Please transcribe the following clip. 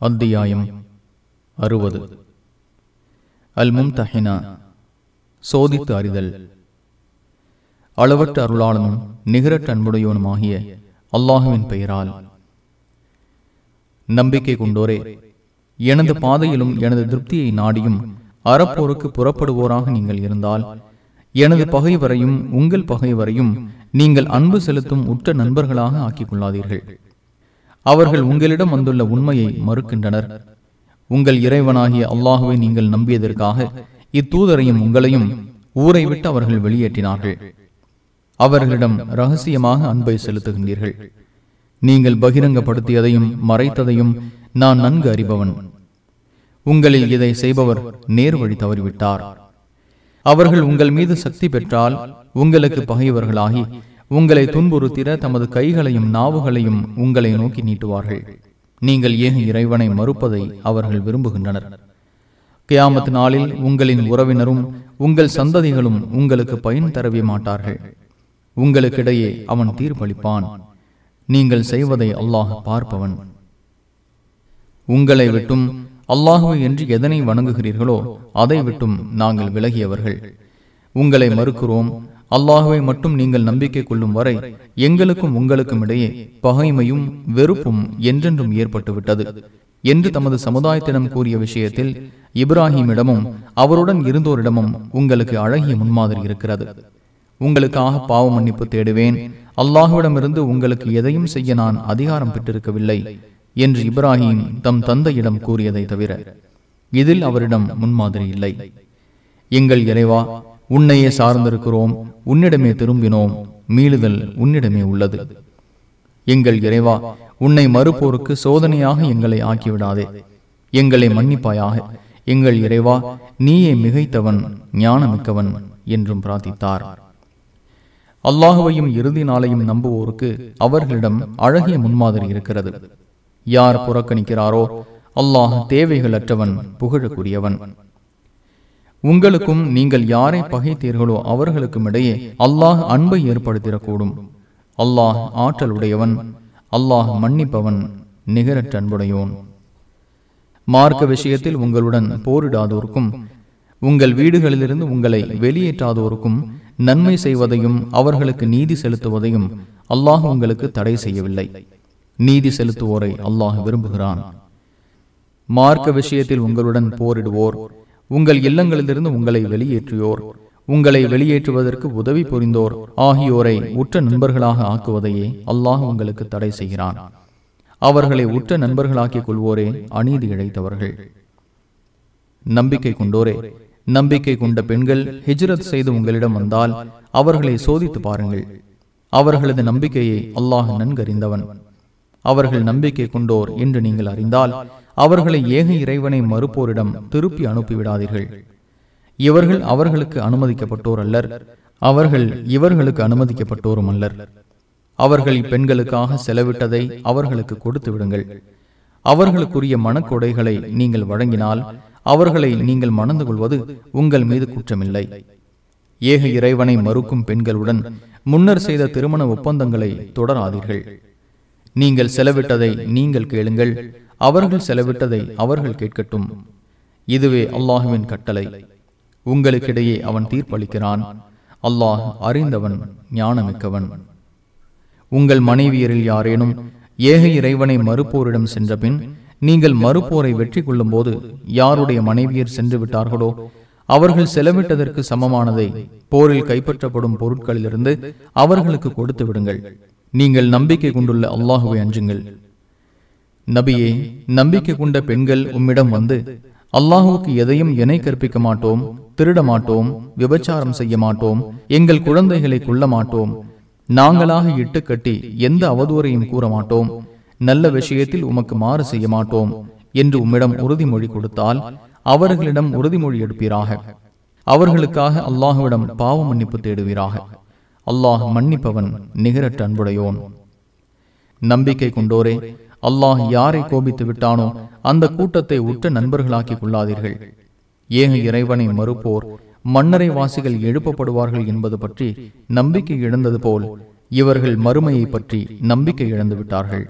அத்தியாயம் அறுபது. அல் மும்தஹினா சோதித்து அறிதல். அளவற்ற அருளாளனும் நிகரற்ற அன்புடையவனுமாகிய அல்லாஹுவின் பெயரால். நம்பிக்கை கொண்டோரே எனது பாதையிலும் எனது திருப்தியை நாடியும் அறப்போருக்கு புறப்படுவோராக நீங்கள் இருந்தால் எனது பகைவரையும் உங்கள் பகைவரையும் நீங்கள் அன்பு செலுத்தும் உற்ற நண்பர்களாக ஆக்கிக் கொள்ளாதீர்கள் அவர்கள் உங்களிடம் வந்துள்ள உண்மையை மறுக்கின்றனர். உங்கள் இறைவனாகிய அல்லாஹுவை நீங்கள் நம்பியதற்காக இத்தூதரையும் உங்களையும் ஊரை விட்டு அவர்கள் வெளியேற்றினார்கள். அவர்களிடம் ரகசியமாக அன்பை செலுத்துகின்றீர்கள். நீங்கள் பகிரங்கப்படுத்தியதையும் மறைத்ததையும் நான் நன்கு அறிபவன். உங்களில் இதை செய்பவர் நேர் வழி தவறிவிட்டார். அவர்கள் உங்கள் மீது சக்தி பெற்றால் உங்களுக்கு பகைவர்களாகி உங்களை துன்புறுத்திட தமது கைகளையும் நாவுகளையும் உங்களை நோக்கி நீட்டுவார்கள். நீங்கள் ஏக இறைவனை மறுப்பதை அவர்கள் விரும்புகின்றனர். கியாமத் நாளில் உங்களின் உறவினரும் உங்கள் சந்ததிகளும் உங்களுக்கு பயன் தரவே மாட்டார்கள். உங்களுக்கிடையே அவன் தீர்ப்பளிப்பான். நீங்கள் செய்வதை அல்லாஹ் பார்ப்பவன். உங்களை விட்டும் அல்லாஹுவை என்று எதனை வணங்குகிறீர்களோ அதை விட்டும் நாங்கள் விலகியவர்கள். உங்களை மறுக்கிறோம் அல்லாஹுவை மட்டும் நீங்கள் நம்பிக்கை கொள்ளும் வரை எங்களுக்கும் உங்களுக்கும் இடையே பகைமையும் வெறுப்பும் என்றென்றும் ஏற்பட்டுவிட்டது என்று தமது சமுதாயத்திடம் கூறிய விஷயத்தில் இப்ராஹிமிடமும் அவருடன் இருந்தோரிடமும் உங்களுக்கு அழகிய முன்மாதிரி இருக்கிறது. உங்களுக்காக பாவ மன்னிப்பு தேடுவேன். அல்லாஹுவிடமிருந்து உங்களுக்கு எதையும் செய்ய நான் அதிகாரம் பெற்றிருக்கவில்லை என்று இப்ராஹிம் தம் தந்தையிடம் கூறியதை தவிர இதில் அவரிடம் முன்மாதிரி இல்லை. எங்கள் இறைவா உன்னையே சார்ந்திருக்கிறோம் உன்னிடமே திரும்பினோம் மீளுதல் உன்னிடமே உள்ளது. எங்கள் இறைவா உன்னை மறுப்போருக்கு சோதனையாக எங்களை ஆக்கிவிடாதே. எங்களை மன்னிப்பாயாக. எங்கள் இறைவா நீயே மிகைத்தவன் ஞானமிக்கவன் என்றும் பிரார்த்தித்தார். அல்லாஹுவையும் இறுதி நாளையும் நம்புவோருக்கு அவர்களிடம் அழகிய முன்மாதிரி இருக்கிறது. யார் புறக்கணிக்கிறாரோ அல்லாஹ் தேவைகளற்றவன் புகழக்கூடியவன். உங்களுக்கும் நீங்கள் யாரை பகைத்தீர்களோ அவர்களுக்கும் இடையே அல்லாஹ் அன்பை ஏற்படுத்திடக்கூடும். அல்லாஹ் ஆற்றல் உடையவன் அல்லாஹ் மன்னிப்பவன் நிகரற்ற அன்புடையோன். மார்க்க விஷயத்தில் உங்களுடன் போரிடாதோருக்கும் உங்கள் வீடுகளிலிருந்து உங்களை வெளியேற்றாதோருக்கும் நன்மை செய்வதையும் அவர்களுக்கு நீதி செலுத்துவதையும் அல்லாஹ் உங்களுக்கு தடை செய்யவில்லை. நீதி செலுத்துவோரை அல்லாஹ் விரும்புகிறான். மார்க்க விஷயத்தில் உங்களுடன் போரிடுவோர் உங்கள் இல்லங்களிலிருந்து உங்களை வெளியேற்றியோர். உங்களை வெளியேற்றுவதற்கு உதவி புரிந்தோர். ஆகியோரை உற்ற நண்பர்களாக ஆக்குவதையே அல்லாஹ் உங்களுக்கு தடை செய்கிறான். அவர்களை உற்ற நண்பர்களாக்கிக் கொள்வோரே அநீதி இழைத்தவர்கள். நம்பிக்கை கொண்டோரே. நம்பிக்கை கொண்ட பெண்கள் ஹிஜ்ரத் செய்து உங்களிடம் வந்தால் அவர்களை சோதித்து பாருங்கள். அவர்களது நம்பிக்கையை அல்லாஹ் நன்கறிந்தவன். அவர்கள் நம்பிக்கை கொண்டோர் என்று நீங்கள் அறிந்தால் அவர்களை ஏக இறைவனை மறுப்போரிடம் திருப்பி அனுப்பிவிடாதீர்கள். இவர்கள் அவர்களுக்கு அனுமதிக்கப்பட்டோர் அல்லர். அவர்கள் இவர்களுக்கு அனுமதிக்கப்பட்டோரும் அல்லர். அவர்கள் இப்பெண்களுக்காக செலவிட்டதை அவர்களுக்கு கொடுத்து விடுங்கள். அவர்களுக்குரிய மனக்கொடைகளை நீங்கள் வழங்கினால் அவர்களை நீங்கள் மணந்து கொள்வது உங்கள் மீது குற்றமில்லை. ஏக இறைவனை மறுக்கும் பெண்களுடன் முன்னர் செய்த திருமண ஒப்பந்தங்களை தொடராதீர்கள். நீங்கள் செலவிட்டதை நீங்கள் கேளுங்கள். அவர்கள் செலவிட்டதை அவர்கள் கேட்கட்டும். இதுவே அல்லாஹுவின் கட்டளை. உங்களுக்கிடையே அவன் தீர்ப்பளிக்கிறான். அல்லாஹ் அறிந்தவன் ஞானமிக்கவன். உங்கள் மனைவியரில் யாரேனும் ஏக இறைவனை மறுப்போரிடம் சென்றபின் நீங்கள் மறுப்போரை வெற்றி கொள்ளும் போது யாருடைய மனைவியர் சென்று விட்டார்களோ அவர்கள் செலவிட்டதற்கு சமமானதை போரில் கைப்பற்றப்படும் பொருட்களிலிருந்து அவர்களுக்கு கொடுத்து விடுங்கள். நீங்கள் நம்பிக்கை கொண்டுள்ள அல்லாஹுவை அஞ்சுங்கள். நபியே நம்பிக்கை கொண்ட பெண்கள் உம்மிடம் வந்து அல்லாஹுக்கு எதையும் இணை கற்பிக்க மாட்டோம் திருட மாட்டோம் விபச்சாரம் செய்ய மாட்டோம் எங்கள் குழந்தைகளை கொள்ள மாட்டோம். நாங்களாக இட்டு கட்டி எந்த அவதூறையும் கூற மாட்டோம். நல்ல விஷயத்தில் உமக்கு மாறு செய்ய மாட்டோம் என்று உம்மிடம் உறுதிமொழி கொடுத்தால் அவர்களிடம் உறுதிமொழி எடுப்பீராக. அவர்களுக்காக அல்லாஹுவிடம் பாவ மன்னிப்பு தேடுவீராக. அல்லாஹ் மன்னிப்பவன் நிகரற்ற அன்புடையோன். நம்பிக்கை கொண்டோரே அல்லாஹ் யாரை கோபித்து விட்டானோ அந்த கூட்டத்தை உற்ற நண்பர்களாக்கிக் கொள்ளாதீர்கள். ஏக இறைவனை மறுப்போர் மன்னரை வாசிகள் எழுப்பப்படுவார்கள் என்பது பற்றி நம்பிக்கை இழந்தது போல் இவர்கள் மறுமையை பற்றி நம்பிக்கை இழந்து விட்டார்கள்.